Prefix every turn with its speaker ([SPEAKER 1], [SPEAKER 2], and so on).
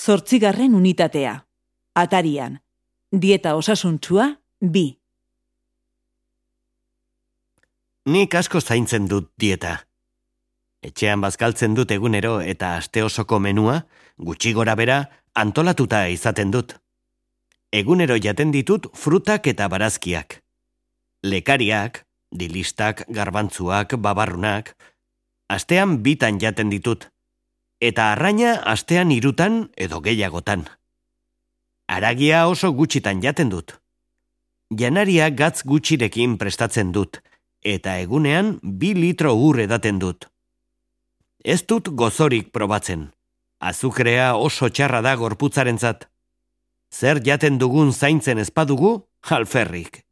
[SPEAKER 1] zortzigarren unitatea. Atarian. Dieta osasuntsua, bi.
[SPEAKER 2] Nik asko zaintzen dut dieta. Etxean bazkaltzen dut egunero eta aste osoko menua, gutxi gora bera, antolatuta izaten dut. Egunero jaten ditut frutak eta barazkiak. Lekariak, dilistak, garbantzuak, babarrunak, astean bitan jaten ditut. Eta arraina astean irutan edo gehiagotan. Aragia oso gutxitan jaten dut. Janaria gatz gutxirekin prestatzen dut, eta egunean bi litro ur edaten dut. Ez dut gozorik probatzen. Azukrea oso txarra da gorputzarentzat. Zer jaten dugun zaintzen ezpadugu, alferrik.